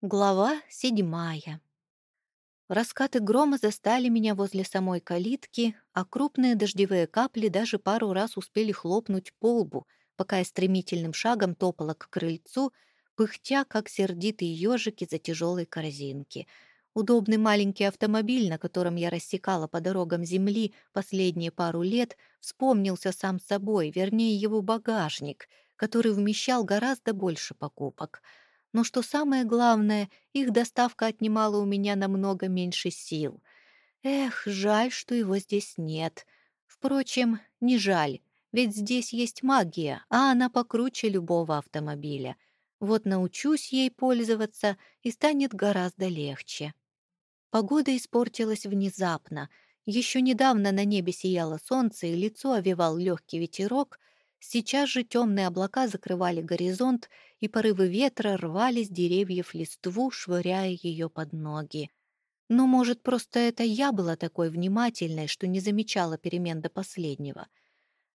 Глава седьмая. Раскаты грома застали меня возле самой калитки, а крупные дождевые капли даже пару раз успели хлопнуть по лбу, пока я стремительным шагом топала к крыльцу, пыхтя, как сердитые ежики за тяжелой корзинки. Удобный маленький автомобиль, на котором я рассекала по дорогам земли последние пару лет, вспомнился сам собой, вернее, его багажник, который вмещал гораздо больше покупок — но что самое главное, их доставка отнимала у меня намного меньше сил. Эх, жаль, что его здесь нет. Впрочем, не жаль, ведь здесь есть магия, а она покруче любого автомобиля. Вот научусь ей пользоваться, и станет гораздо легче. Погода испортилась внезапно. Еще недавно на небе сияло солнце, и лицо овевал легкий ветерок — Сейчас же темные облака закрывали горизонт, и порывы ветра рвали с деревьев листву, швыряя ее под ноги. Но, может, просто это я была такой внимательной, что не замечала перемен до последнего.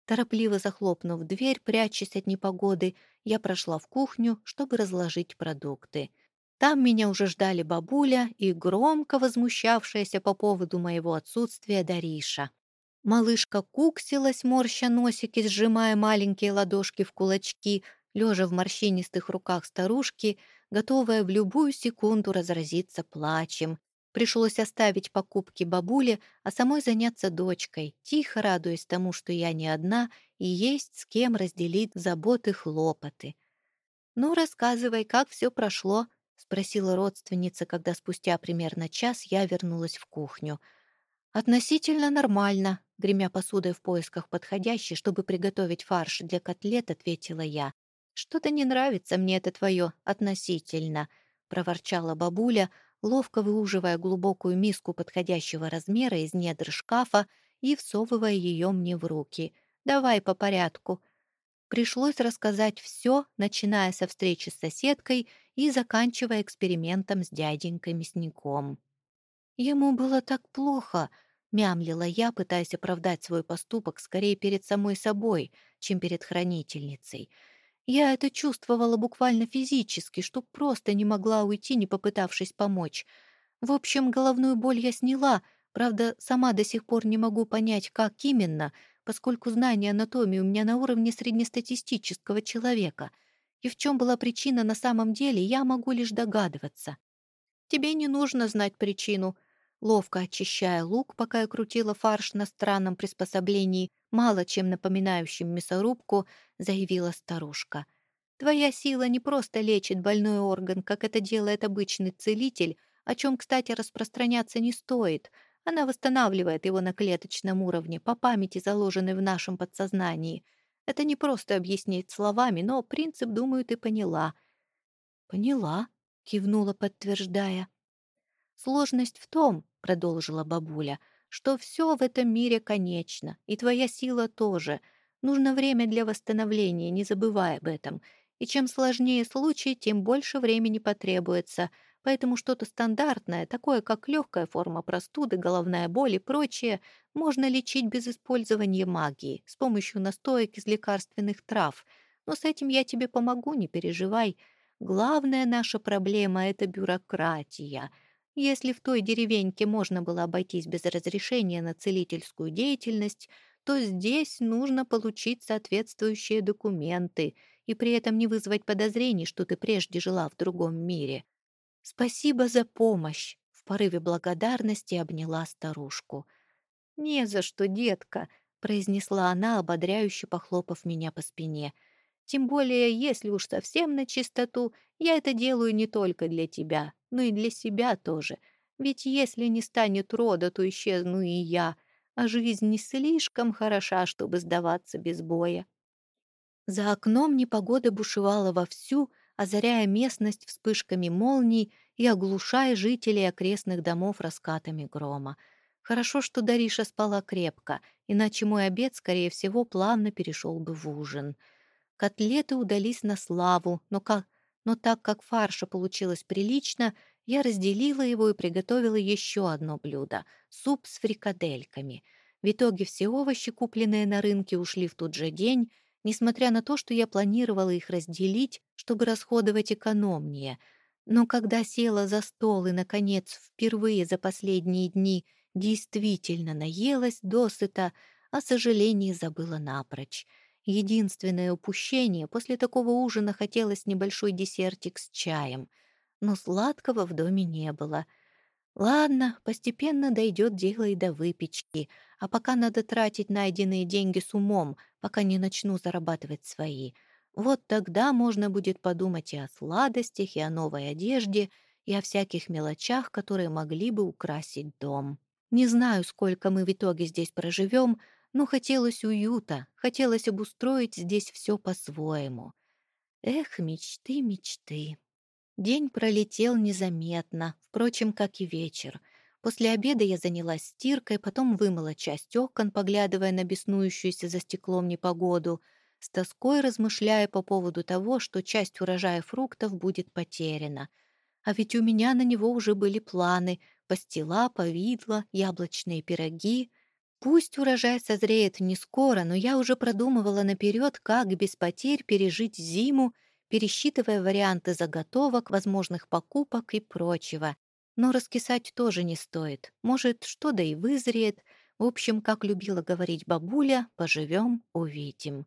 Торопливо захлопнув дверь, прячась от непогоды, я прошла в кухню, чтобы разложить продукты. Там меня уже ждали бабуля и громко возмущавшаяся по поводу моего отсутствия Дариша. Малышка куксилась, морща носики, сжимая маленькие ладошки в кулачки, лежа в морщинистых руках старушки, готовая в любую секунду разразиться плачем. Пришлось оставить покупки бабуле, а самой заняться дочкой, тихо радуясь тому, что я не одна, и есть с кем разделить заботы хлопоты. «Ну, рассказывай, как все прошло?» — спросила родственница, когда спустя примерно час я вернулась в кухню. «Относительно нормально», Гремя посудой в поисках подходящей, чтобы приготовить фарш для котлет, ответила я. «Что-то не нравится мне это твое относительно», — проворчала бабуля, ловко выуживая глубокую миску подходящего размера из недр шкафа и всовывая ее мне в руки. «Давай по порядку». Пришлось рассказать все, начиная со встречи с соседкой и заканчивая экспериментом с дяденькой-мясником. Ему было так плохо —— мямлила я, пытаясь оправдать свой поступок скорее перед самой собой, чем перед хранительницей. Я это чувствовала буквально физически, что просто не могла уйти, не попытавшись помочь. В общем, головную боль я сняла, правда, сама до сих пор не могу понять, как именно, поскольку знание анатомии у меня на уровне среднестатистического человека. И в чем была причина на самом деле, я могу лишь догадываться. «Тебе не нужно знать причину», Ловко очищая лук, пока я крутила фарш на странном приспособлении, мало чем напоминающем мясорубку, заявила старушка. «Твоя сила не просто лечит больной орган, как это делает обычный целитель, о чем, кстати, распространяться не стоит. Она восстанавливает его на клеточном уровне, по памяти, заложенной в нашем подсознании. Это не просто объяснить словами, но принцип, думаю, ты поняла». «Поняла», — кивнула, подтверждая. «Сложность в том, — продолжила бабуля, — что все в этом мире конечно, и твоя сила тоже. Нужно время для восстановления, не забывай об этом. И чем сложнее случай, тем больше времени потребуется. Поэтому что-то стандартное, такое как легкая форма простуды, головная боль и прочее, можно лечить без использования магии, с помощью настоек из лекарственных трав. Но с этим я тебе помогу, не переживай. Главная наша проблема — это бюрократия — если в той деревеньке можно было обойтись без разрешения на целительскую деятельность, то здесь нужно получить соответствующие документы и при этом не вызвать подозрений, что ты прежде жила в другом мире. Спасибо за помощь, в порыве благодарности обняла старушку. Не за что, детка, произнесла она, ободряюще похлопав меня по спине. Тем более, если уж совсем на чистоту, я это делаю не только для тебя, но и для себя тоже. Ведь если не станет рода, то исчезну и я, а жизнь не слишком хороша, чтобы сдаваться без боя. За окном непогода бушевала вовсю, озаряя местность вспышками молний и оглушая жителей окрестных домов раскатами грома. Хорошо, что Дариша спала крепко, иначе мой обед, скорее всего, плавно перешел бы в ужин — Котлеты удались на славу, но, как, но так как фарша получилось прилично, я разделила его и приготовила еще одно блюдо — суп с фрикадельками. В итоге все овощи, купленные на рынке, ушли в тот же день, несмотря на то, что я планировала их разделить, чтобы расходовать экономнее. Но когда села за стол и, наконец, впервые за последние дни действительно наелась досыта, о сожалении забыла напрочь. Единственное упущение — после такого ужина хотелось небольшой десертик с чаем. Но сладкого в доме не было. Ладно, постепенно дойдет дело и до выпечки, а пока надо тратить найденные деньги с умом, пока не начну зарабатывать свои — вот тогда можно будет подумать и о сладостях, и о новой одежде, и о всяких мелочах, которые могли бы украсить дом. Не знаю, сколько мы в итоге здесь проживем, но хотелось уюта, хотелось обустроить здесь все по-своему. Эх, мечты, мечты. День пролетел незаметно, впрочем, как и вечер. После обеда я занялась стиркой, потом вымыла часть окон, поглядывая на беснующуюся за стеклом непогоду — с тоской размышляя по поводу того, что часть урожая фруктов будет потеряна. А ведь у меня на него уже были планы — пастила, повидла, яблочные пироги. Пусть урожай созреет не скоро, но я уже продумывала наперед, как без потерь пережить зиму, пересчитывая варианты заготовок, возможных покупок и прочего. Но раскисать тоже не стоит. Может, что да и вызреет. В общем, как любила говорить бабуля, поживем — увидим.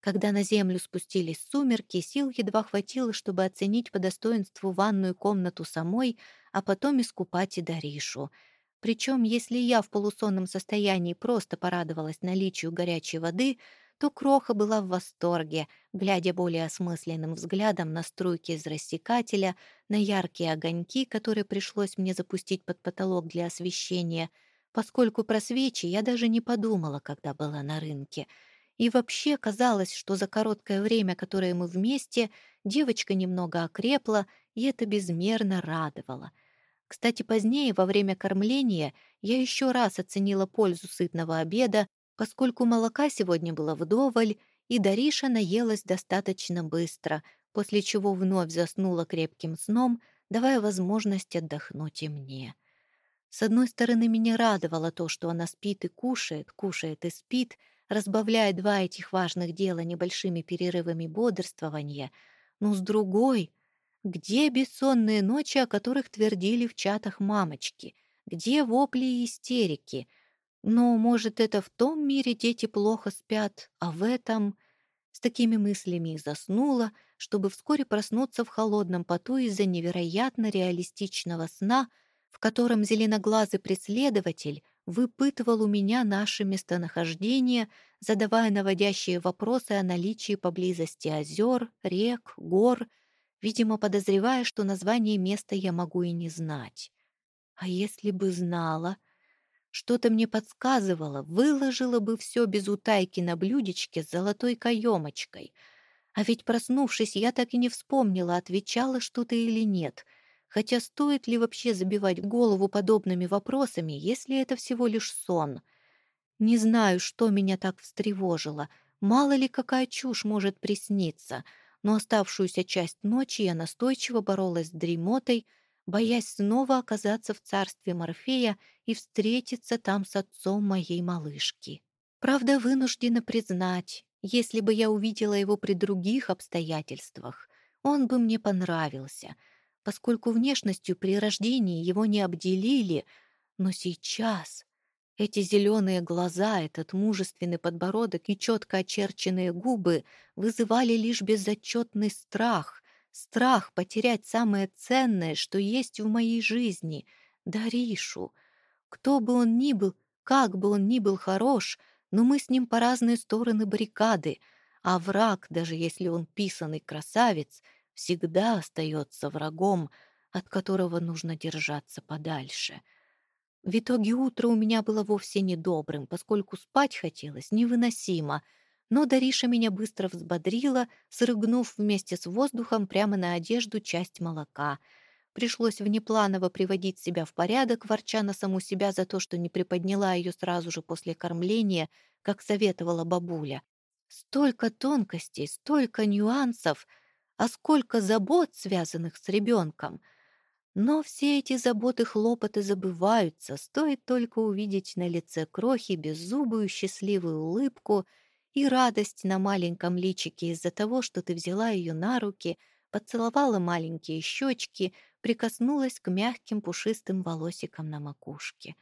Когда на землю спустились сумерки, сил едва хватило, чтобы оценить по достоинству ванную комнату самой, а потом искупать и Даришу. Причем, если я в полусонном состоянии просто порадовалась наличию горячей воды, то Кроха была в восторге, глядя более осмысленным взглядом на струйки из рассекателя, на яркие огоньки, которые пришлось мне запустить под потолок для освещения, поскольку про свечи я даже не подумала, когда была на рынке — и вообще казалось, что за короткое время, которое мы вместе, девочка немного окрепла, и это безмерно радовало. Кстати, позднее, во время кормления, я еще раз оценила пользу сытного обеда, поскольку молока сегодня было вдоволь, и Дариша наелась достаточно быстро, после чего вновь заснула крепким сном, давая возможность отдохнуть и мне. С одной стороны, меня радовало то, что она спит и кушает, кушает и спит — разбавляя два этих важных дела небольшими перерывами бодрствования, но с другой, где бессонные ночи, о которых твердили в чатах мамочки, где вопли и истерики? Но, может, это в том мире дети плохо спят, а в этом... С такими мыслями и заснула, чтобы вскоре проснуться в холодном поту из-за невероятно реалистичного сна, в котором зеленоглазый преследователь выпытывал у меня наше местонахождение, задавая наводящие вопросы о наличии поблизости озер, рек, гор, видимо, подозревая, что название места я могу и не знать. А если бы знала? Что-то мне подсказывало, выложила бы все без утайки на блюдечке с золотой каемочкой. А ведь, проснувшись, я так и не вспомнила, отвечала что-то или нет — Хотя стоит ли вообще забивать голову подобными вопросами, если это всего лишь сон? Не знаю, что меня так встревожило. Мало ли какая чушь может присниться. Но оставшуюся часть ночи я настойчиво боролась с дремотой, боясь снова оказаться в царстве Морфея и встретиться там с отцом моей малышки. Правда, вынуждена признать, если бы я увидела его при других обстоятельствах, он бы мне понравился — поскольку внешностью при рождении его не обделили, но сейчас эти зеленые глаза, этот мужественный подбородок и четко очерченные губы вызывали лишь безотчетный страх, страх потерять самое ценное, что есть в моей жизни — Даришу. Кто бы он ни был, как бы он ни был хорош, но мы с ним по разные стороны баррикады, а враг, даже если он писанный красавец — всегда остается врагом, от которого нужно держаться подальше. В итоге утро у меня было вовсе недобрым, поскольку спать хотелось невыносимо, но Дариша меня быстро взбодрила, срыгнув вместе с воздухом прямо на одежду часть молока. Пришлось внепланово приводить себя в порядок, ворча на саму себя за то, что не приподняла ее сразу же после кормления, как советовала бабуля. Столько тонкостей, столько нюансов — а сколько забот, связанных с ребенком. Но все эти заботы хлопоты забываются, стоит только увидеть на лице крохи беззубую счастливую улыбку и радость на маленьком личике из-за того, что ты взяла ее на руки, поцеловала маленькие щечки, прикоснулась к мягким пушистым волосикам на макушке.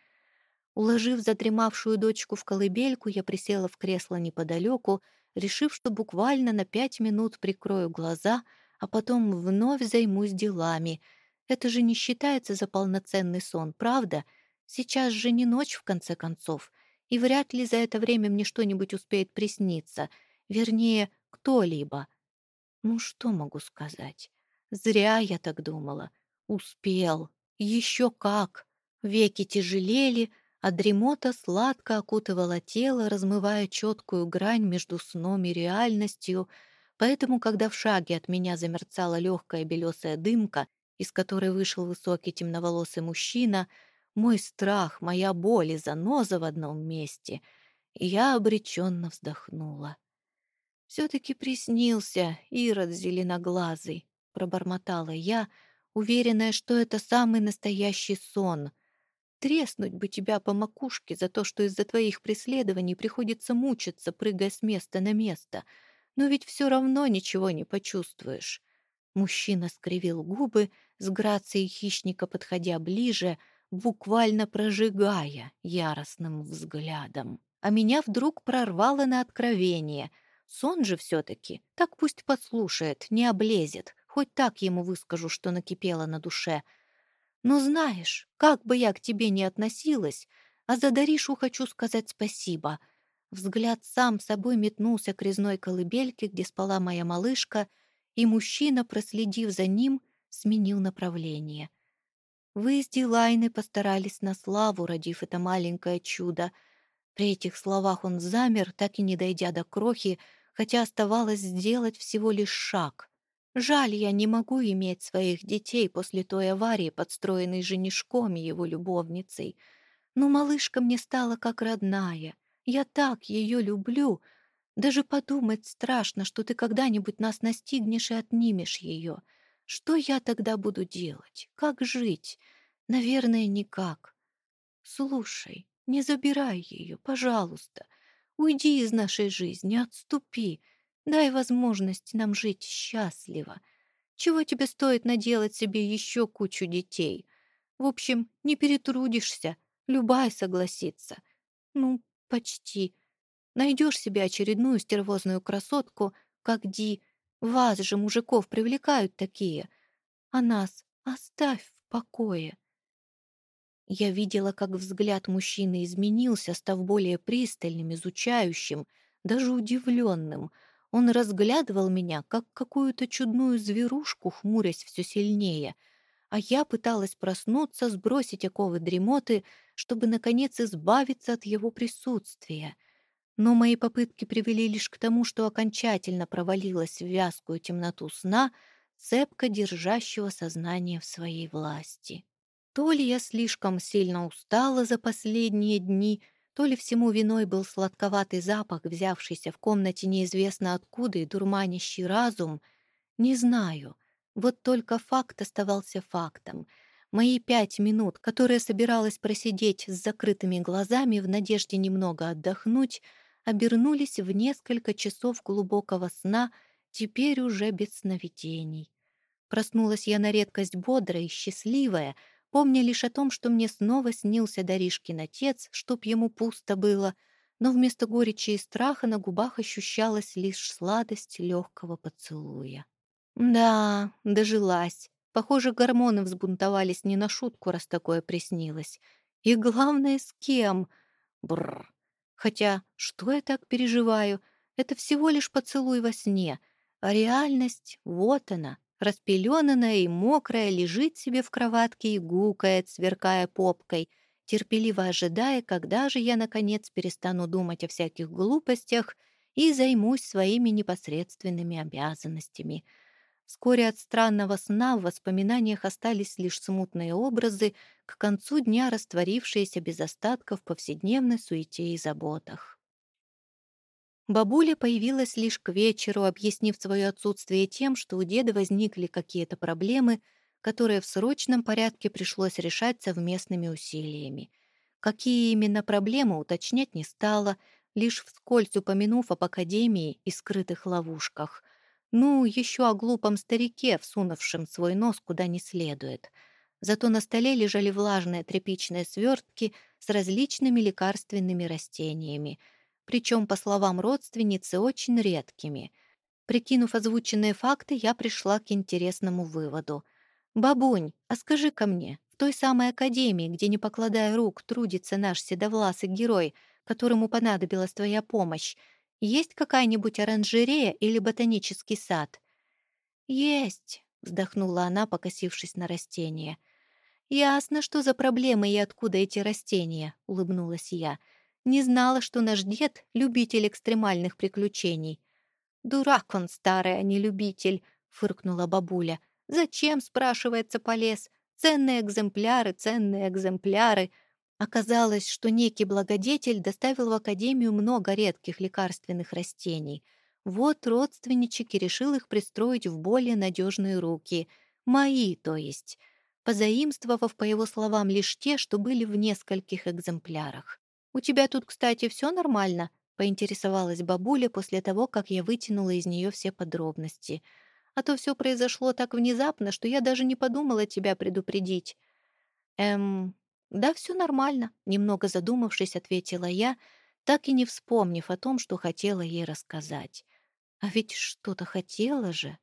Уложив задремавшую дочку в колыбельку, я присела в кресло неподалеку, решив, что буквально на пять минут прикрою глаза, а потом вновь займусь делами. Это же не считается за полноценный сон, правда? Сейчас же не ночь, в конце концов, и вряд ли за это время мне что-нибудь успеет присниться, вернее, кто-либо. Ну, что могу сказать? Зря я так думала. Успел. Еще как. Веки тяжелели, а дремота сладко окутывала тело, размывая четкую грань между сном и реальностью, поэтому, когда в шаге от меня замерцала легкая белесая дымка, из которой вышел высокий темноволосый мужчина, мой страх, моя боль и заноза в одном месте, я обреченно вздохнула. «Все-таки приснился Ирод зеленоглазый», — пробормотала я, уверенная, что это самый настоящий сон — Треснуть бы тебя по макушке за то, что из-за твоих преследований приходится мучиться, прыгая с места на место. Но ведь все равно ничего не почувствуешь. Мужчина скривил губы, с грацией хищника подходя ближе, буквально прожигая яростным взглядом. А меня вдруг прорвало на откровение. Сон же все-таки. Так пусть послушает, не облезет. Хоть так ему выскажу, что накипело на душе — но знаешь, как бы я к тебе ни относилась, а за Даришу хочу сказать спасибо. Взгляд сам собой метнулся к резной колыбельке, где спала моя малышка, и мужчина, проследив за ним, сменил направление. Вы с Дилайной постарались на славу, родив это маленькое чудо. При этих словах он замер, так и не дойдя до крохи, хотя оставалось сделать всего лишь шаг. Жаль, я не могу иметь своих детей после той аварии, подстроенной женишком и его любовницей. Но малышка мне стала как родная. Я так ее люблю. Даже подумать страшно, что ты когда-нибудь нас настигнешь и отнимешь ее. Что я тогда буду делать? Как жить? Наверное, никак. Слушай, не забирай ее, пожалуйста. Уйди из нашей жизни, отступи. Дай возможность нам жить счастливо. Чего тебе стоит наделать себе еще кучу детей? В общем, не перетрудишься, любая согласится. Ну, почти. Найдешь себе очередную стервозную красотку, как Ди. Вас же, мужиков, привлекают такие. А нас оставь в покое. Я видела, как взгляд мужчины изменился, став более пристальным, изучающим, даже удивленным — он разглядывал меня, как какую-то чудную зверушку, хмурясь все сильнее, а я пыталась проснуться, сбросить оковы дремоты, чтобы, наконец, избавиться от его присутствия. Но мои попытки привели лишь к тому, что окончательно провалилась в вязкую темноту сна, цепко держащего сознание в своей власти. То ли я слишком сильно устала за последние дни — то ли всему виной был сладковатый запах, взявшийся в комнате неизвестно откуда и дурманящий разум, не знаю. Вот только факт оставался фактом. Мои пять минут, которые собиралась просидеть с закрытыми глазами в надежде немного отдохнуть, обернулись в несколько часов глубокого сна, теперь уже без сновидений. Проснулась я на редкость бодрая и счастливая, помня лишь о том, что мне снова снился Даришкин отец, чтоб ему пусто было, но вместо горечи и страха на губах ощущалась лишь сладость легкого поцелуя. Да, дожилась. Похоже, гормоны взбунтовались не на шутку, раз такое приснилось. И главное, с кем? Бррр. Хотя, что я так переживаю? Это всего лишь поцелуй во сне. А реальность, вот она, распеленанная и мокрая, лежит себе в кроватке и гукает, сверкая попкой, терпеливо ожидая, когда же я, наконец, перестану думать о всяких глупостях и займусь своими непосредственными обязанностями. Вскоре от странного сна в воспоминаниях остались лишь смутные образы, к концу дня растворившиеся без остатка в повседневной суете и заботах. Бабуля появилась лишь к вечеру, объяснив свое отсутствие тем, что у деда возникли какие-то проблемы, которые в срочном порядке пришлось решать совместными усилиями. Какие именно проблемы, уточнять не стала, лишь вскользь упомянув об академии и скрытых ловушках. Ну, еще о глупом старике, всунувшем свой нос куда не следует. Зато на столе лежали влажные тряпичные свертки с различными лекарственными растениями, причем, по словам родственницы, очень редкими. Прикинув озвученные факты, я пришла к интересному выводу. «Бабунь, а скажи-ка мне, в той самой академии, где, не покладая рук, трудится наш седовласый герой, которому понадобилась твоя помощь, есть какая-нибудь оранжерея или ботанический сад?» «Есть», — вздохнула она, покосившись на растение. «Ясно, что за проблемы и откуда эти растения», — улыбнулась я. «Не знала, что наш дед — любитель экстремальных приключений». «Дурак он старый, а не любитель», — фыркнула бабуля. «Зачем, спрашивается, полез? Ценные экземпляры, ценные экземпляры. Оказалось, что некий благодетель доставил в Академию много редких лекарственных растений. Вот родственничек и решил их пристроить в более надежные руки. Мои, то есть. Позаимствовав, по его словам, лишь те, что были в нескольких экземплярах. «У тебя тут, кстати, все нормально?» — поинтересовалась бабуля после того, как я вытянула из нее все подробности. «А то все произошло так внезапно, что я даже не подумала тебя предупредить». «Эм, «Да, все нормально», — немного задумавшись, ответила я, так и не вспомнив о том, что хотела ей рассказать. А ведь что-то хотела же.